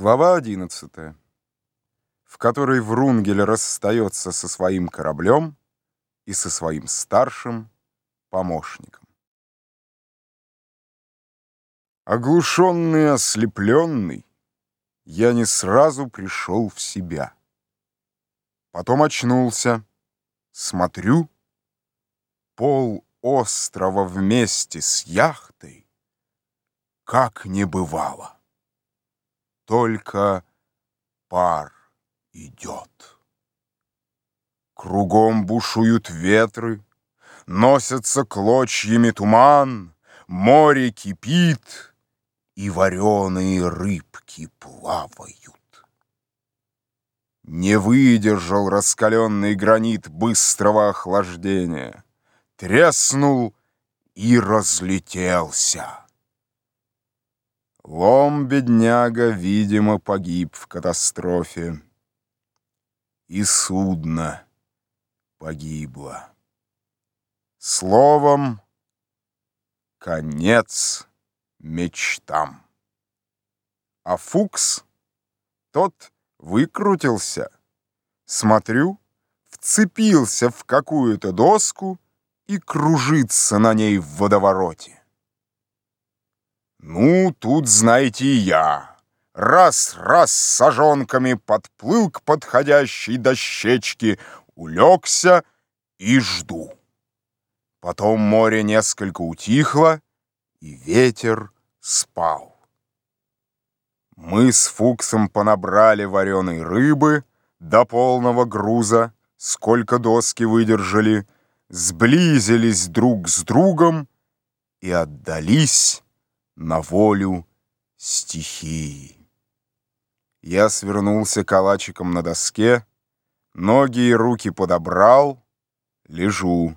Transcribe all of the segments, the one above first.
Глава 11, в которой Врунгель расстается со своим кораблем и со своим старшим помощником. Оглушенный и ослепленный, я не сразу пришел в себя. Потом очнулся, смотрю, пол острова вместе с яхтой, как не бывало только пар идет. Кругом бушуют ветры, носятся клочьями туман, море кипит, и вареные рыбки плавают. Не выдержал раскаленный гранит быстрого охлаждения, треснул и разлетелся. Лом, бедняга, видимо, погиб в катастрофе. И судно погибло. Словом, конец мечтам. А Фукс, тот выкрутился. Смотрю, вцепился в какую-то доску и кружится на ней в водовороте. Ну, тут, знаете, и я. Раз-раз с сажонками подплыл к подходящей дощечке, улегся и жду. Потом море несколько утихло, и ветер спал. Мы с Фуксом понабрали вареной рыбы до полного груза, сколько доски выдержали, сблизились друг с другом и отдались на волю стихии. Я свернулся калачиком на доске, ноги и руки подобрал, лежу.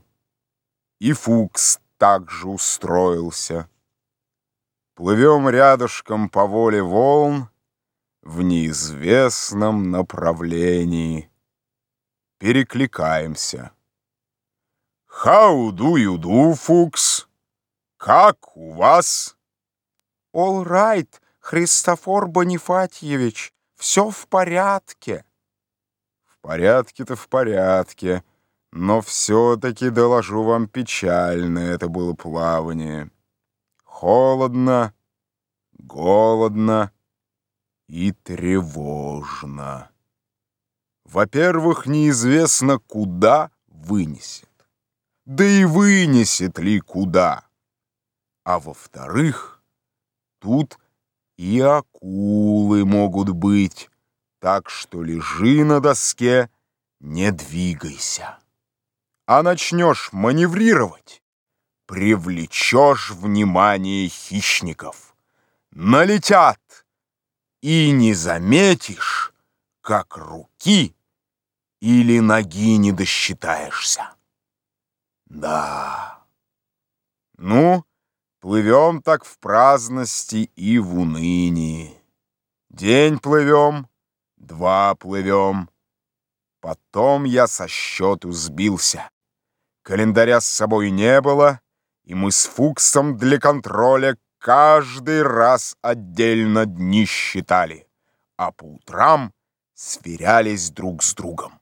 И Фукс также устроился. Плывем рядышком по воле волн в неизвестном направлении. Перекликаемся. «How do you do, Фукс? Как у вас?» «All right, Христофор Бонифатьевич, все в порядке». «В порядке-то в порядке, но все-таки доложу вам печально это было плавание. Холодно, голодно и тревожно. Во-первых, неизвестно, куда вынесет. Да и вынесет ли куда. А во-вторых, Тут и акулы могут быть, так что лежи на доске, не двигайся. А начнешь маневрировать, привлечешь внимание хищников. Налетят, и не заметишь, как руки или ноги не досчитаешься. Да. Ну, Плывем так в праздности и в унынии. День плывем, два плывем. Потом я со счету сбился. Календаря с собой не было, и мы с Фуксом для контроля каждый раз отдельно дни считали, а по утрам сверялись друг с другом.